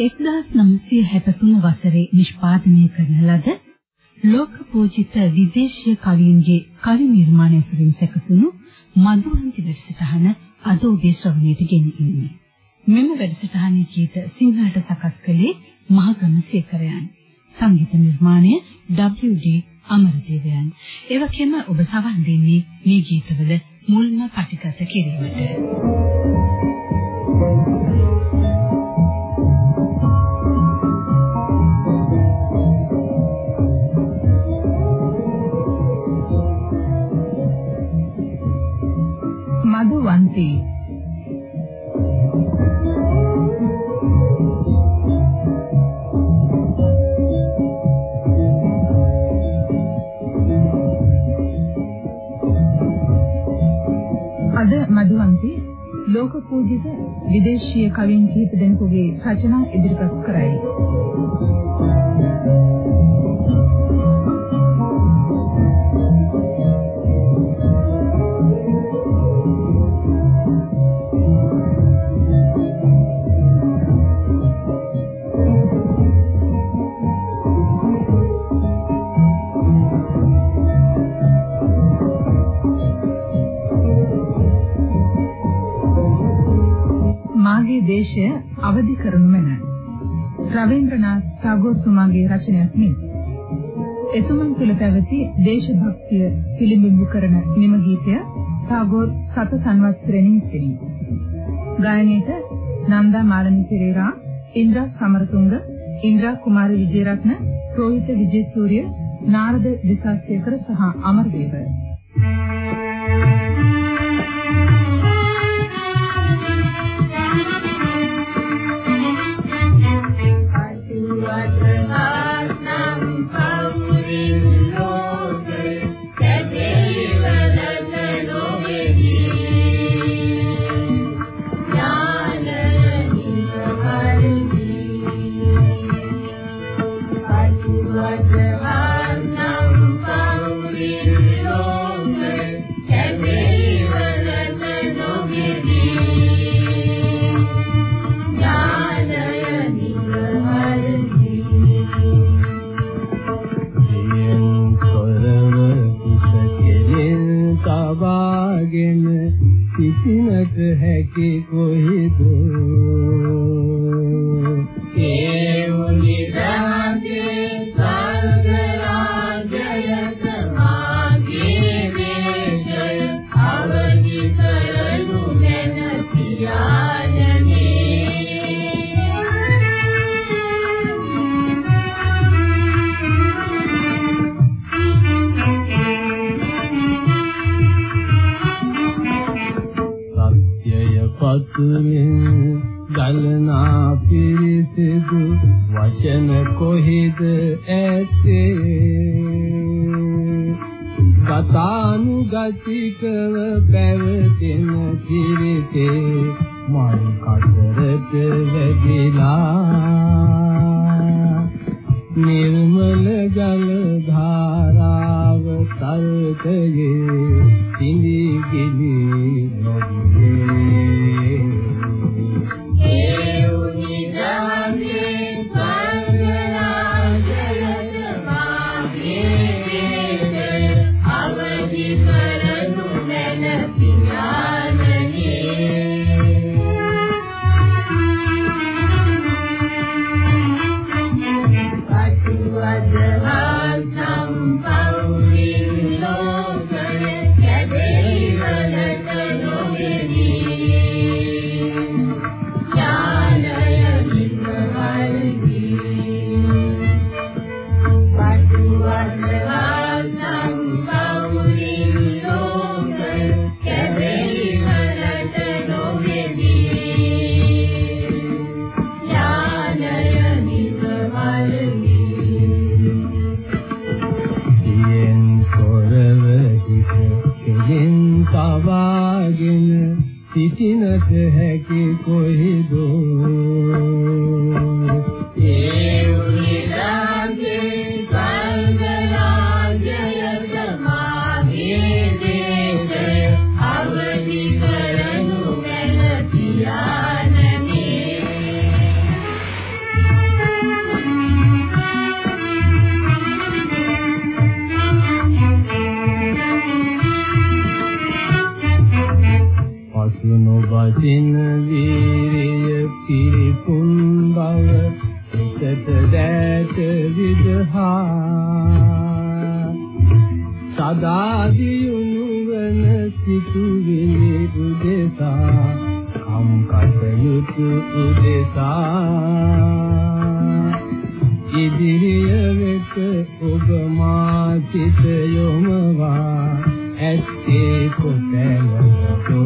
1963 වසරේ නිෂ්පාදනය කරන ලද ලෝක පූජිත විදේශීය කවියන්ගේ කවි නිර්මාණ ඇසුරින් සැකසුණු මధుවන්ති වැඩසටහන අද උදේ ශ්‍රවණයට ගෙන ඉන්නේ. මෙම වැඩසටහනේ ගීත සිංහලට සකස් කළේ මහගම සේකරයන්. සංගීත නිර්මාණය WD අමරදේවයන්. ඒ වගේම ඔබ සවන් දෙන්නේ මේ ගීතවල මුල්ම පටිගත කිරීමට. මధుවන්තී ලෝක පූජිත විදේශීය කවීන් කිහිප දෙනෙකුගේ රචනා ඉදිරිපත් කරයි. දේශය අවදි කරනු මැන. රවීන්ද්‍රනාත් tagore තුමාගේ රචනයක් මේ. එතුමන් තුළ පැවති දේශභක්තිය පිළිඹු කරන මෙම ගීතය tagore සත සංවත්සරෙනින් සිටින. ගායනයේට නන්දා මාලනී පෙරේරා, ඉන්ද්‍රා සමරතුංග, ඉන්ද්‍රා කුමාර විජේරත්න, රෝහිත විජේසූරිය, නාරද දිසාසේකර සහ අමරදේව. දින වචන කොහෙද ඇත්තේ? ගතානුගතිකව පැවතෙන කිරිතේ මල් කතරට වැදිලා. නිර්මල ජල ධාරාව තරකයේ corredor. නැවතෝ.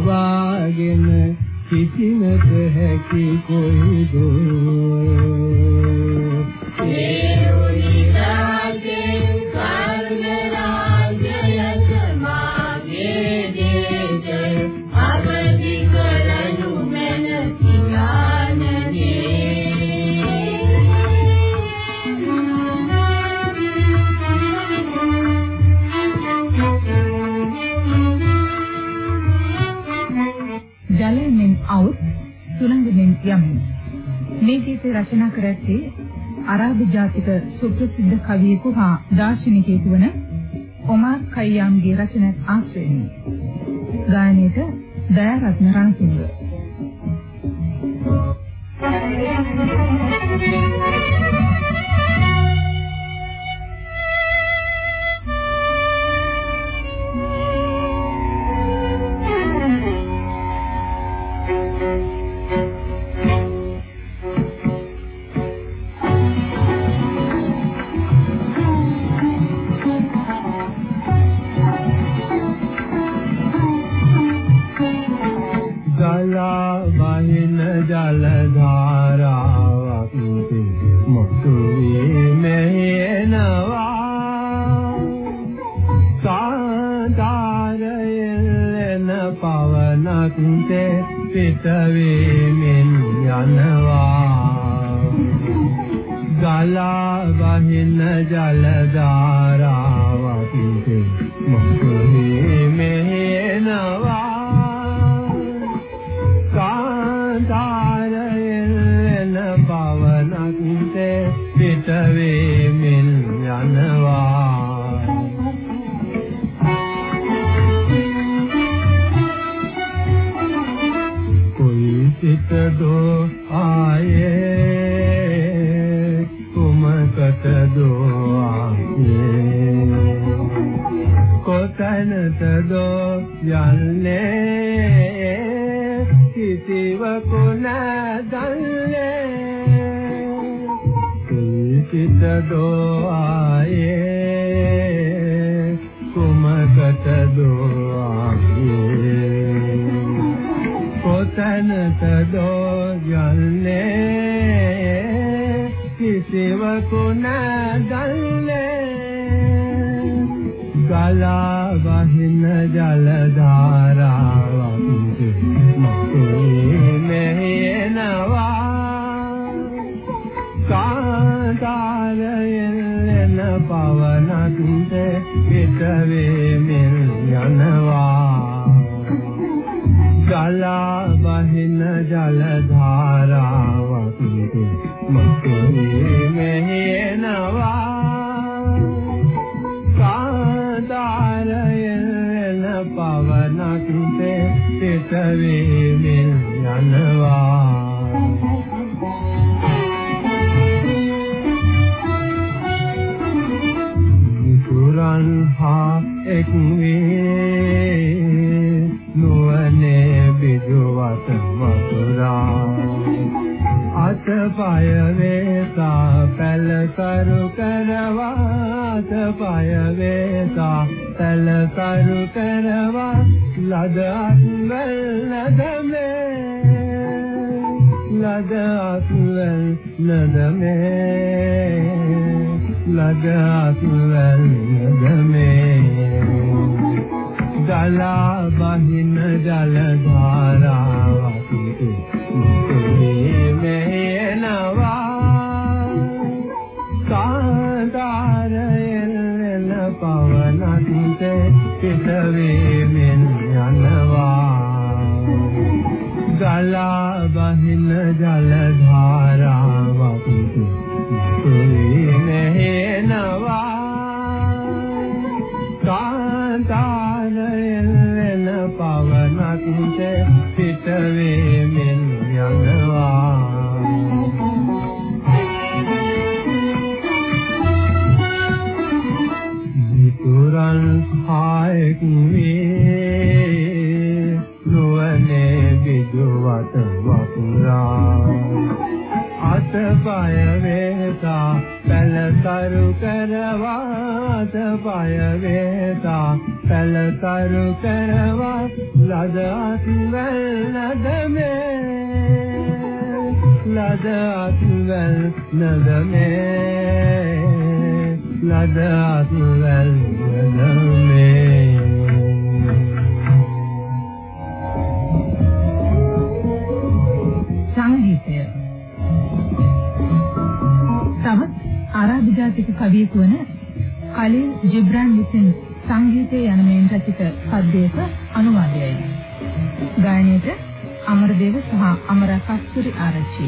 පවාගෙන සිටිනත හැකි කොයිද? ඒ උනි වහන්සේ රචනා කර ඇත්තේ අරාබි ජාතික සුප්‍රසිද්ධ කවියෙකු හා දාර්ශනිකයෙකු වන ඔමාර් ඛයියාම්ගේ රචනත් ආශ්‍රයෙන්. ගායනයේට දයාරත්න රණසිංහ. Thank you. හිතවේ දුර පිටවේ මෙල් යනවා. ගලා බහින ජල ධාරාවක් මතේ මෙහෙනවා. සාදාරයන පවනක් පිටවේ මෙල් යනවා. සෙක් වේ නුවනේ බිදුවත වතුරා අතපය වේසා පැල කරු කරවා. අතපය වේසා පැල කරු කරවා. ලද අත්වල නදමේ. ලද අත්වල නදමේ. ලද අත්වල නදමේ. ගලා බහින ජල ධාරාවක්. මෙහෙනවා කාන්තාරයෙන් පවනත් පිට වේමින් යනවා. ගලා බහින ජල ධාරාවක් වේමින් යනවා. මිතුරන් හායක වේ නුවනේ විදුවත වපුරා අතපය වේතා පැලතරු කරවා අතපය වේතා පැලතරු කරවා ලද අත්වැල් නදමේ ලද අත්වැල් නදමේ ලද අත්වැල් නදමේ සංගීතය. තවත් අරාබි ජාතික කවියෙකු වන කලිල් ජිබ්‍රාන් විසින් සංගීතය යන මෙන් රචිත පද්‍යයක අනුවාදයයි. ගායනයේට අමරදේව සහ අමරා කස්තුරි ආරච්චි.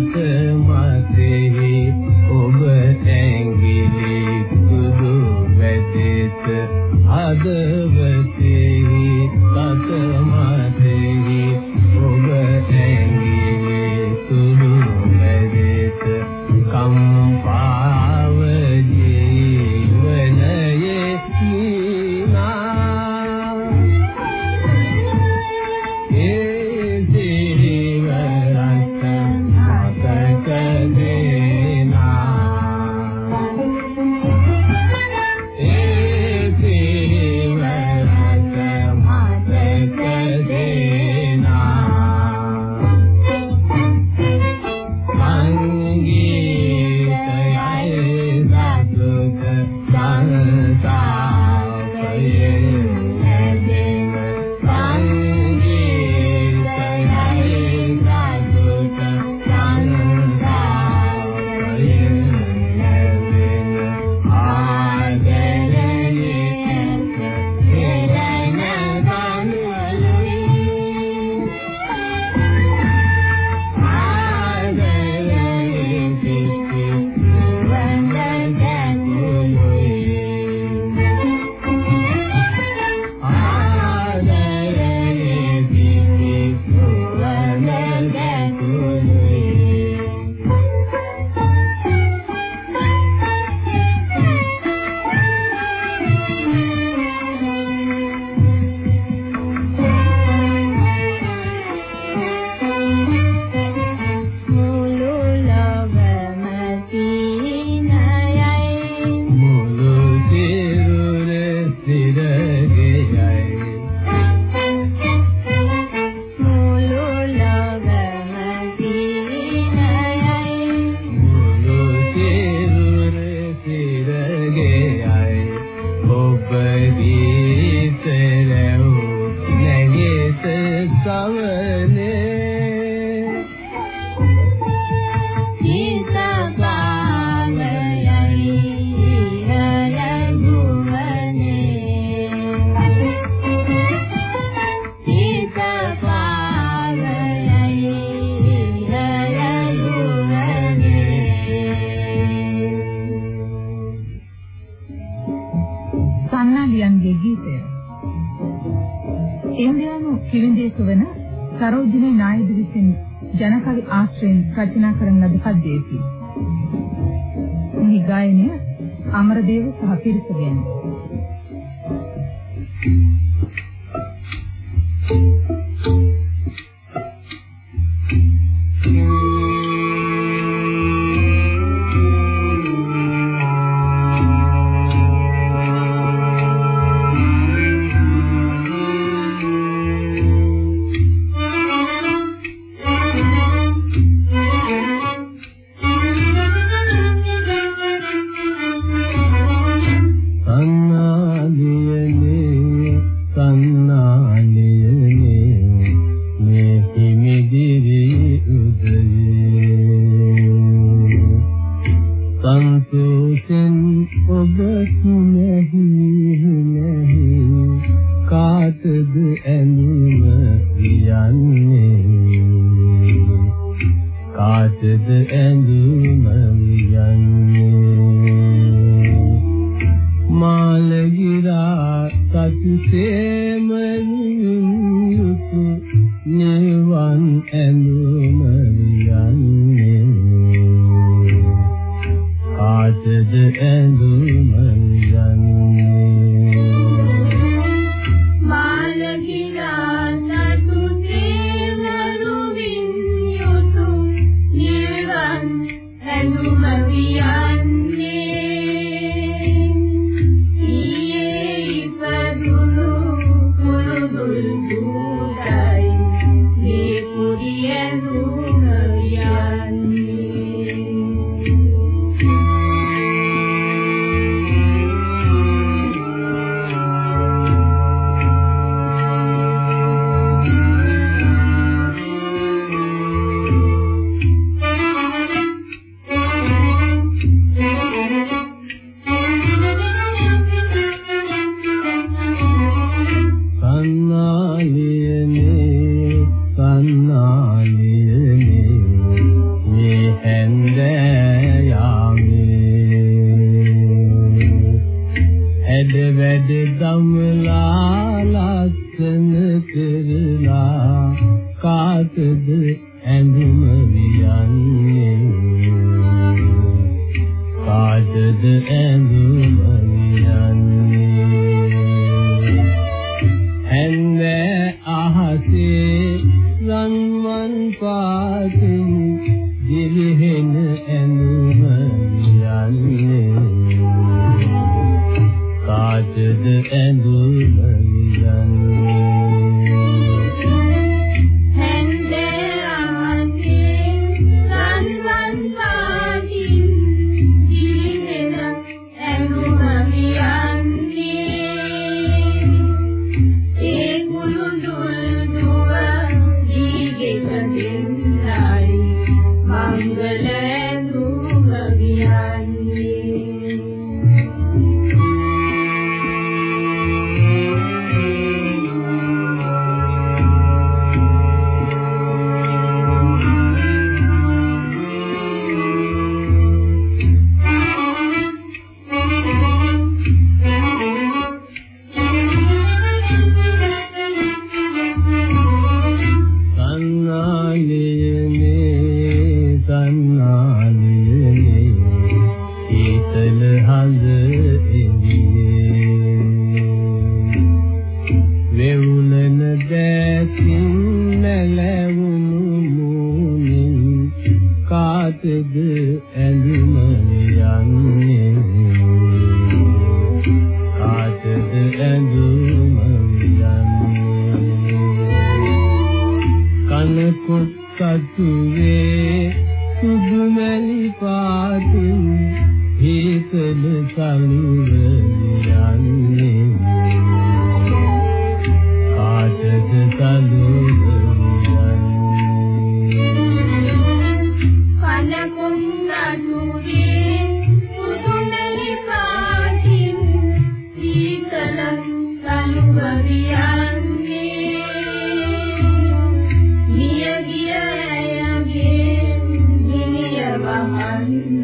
තත මතෙහි ඔබ ඇඟිලි කුදු වැදෙත. අදවතෙහි තත මතෙහි අමරදේව සහ පිරිසගෙන. පොතයි වීම යන්නේ මාළගිරා සතුටේම නියුතු නිවන් ඇඳුම යන්නේ ආදද ඇඳුම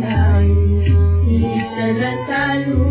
සඳයි සීතල තලු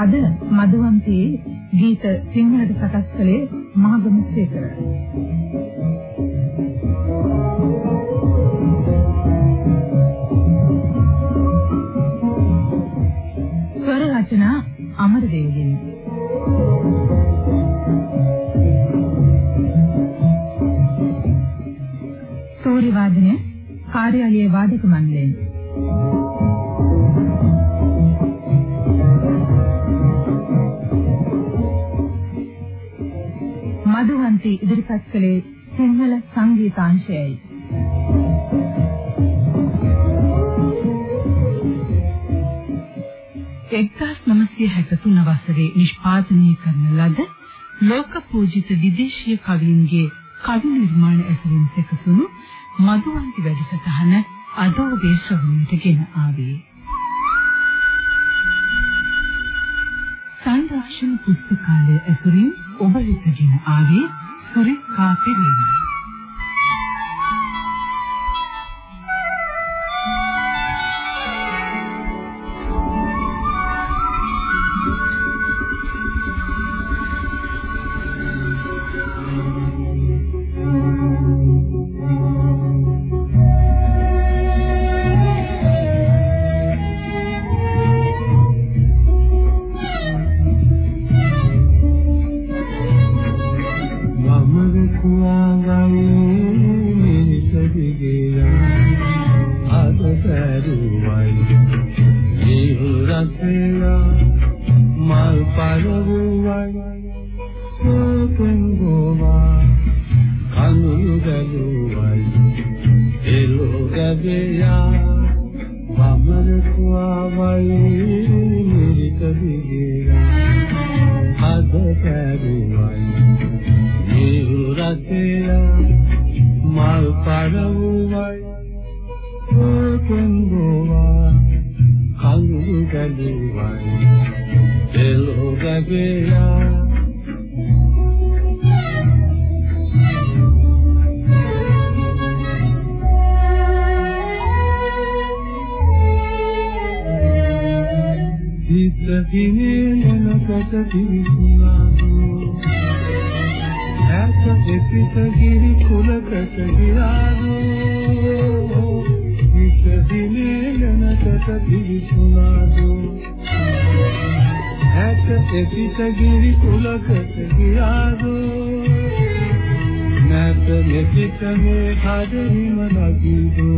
අද මధుවන්තී ගීත සිංහලට සකස් කළේ මහගම සේකර. ස්වර රචනා අමරදේවගෙන්. සෝරි වාදනය කාර්යාලයේ වාදක මණ්ඩලයෙන් සංගීතාංශයයි. එක්දාස් නමසය හැකතුන වසරේ නිෂ්පාදනය කරන ලද ලෝක පූජිත විදේශීය කවීන්ගේ කවි නිර්මාණ ඇසුරින් සැකසුණු මధుවන්ති වැඩසටහන අද ඔබේ ශ්‍රවණයට ගෙන ආවේ. සංරක්ෂණ පුස්තකාලය ඇසුරින් ඔබ වෙතගෙන ආවේ සුරිකා පෙරේරා. 见过吗？ඇත දෙපිට ගිරි කුලකට ගියාදු? නැත මෙපිට මේ කඩහිම නගිදු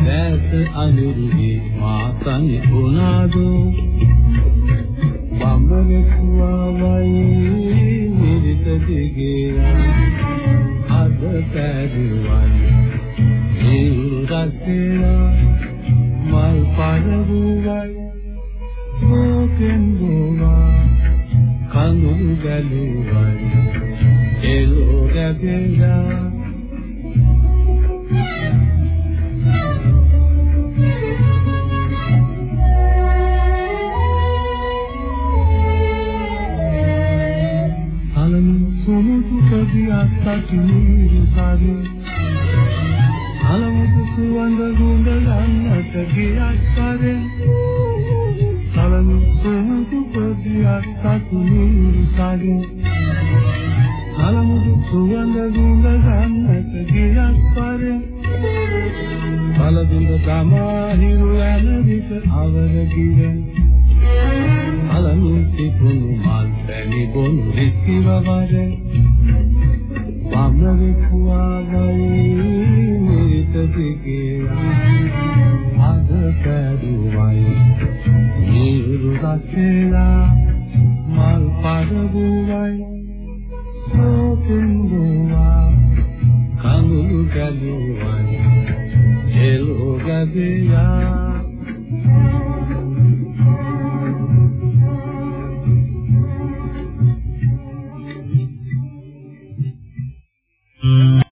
දැස අනුරුගේ මාතන් උනාදෝ බඹර කුවාවයි මිරිත දිගේලා අද පැදුවයි නිරසේලා මල් පරවුවයි සෝකෙන් ගෝවා කඳුළු ගැලුවයි එලෝ ගැබෙලා සතුනි සාරි අලමුතු සුවඳ ගුඳ ගන්නට ගියක් කරෙන් පොදියක් සතුනි සාරි අලමුතු සුවඳ ගුඳ ගන්නට ගියක් කරෙන් බලදුඳ තමා හිරු යන විට අවර ගිරෙන් අලමු තිබුණු මල් පැණි බොනු රිසිව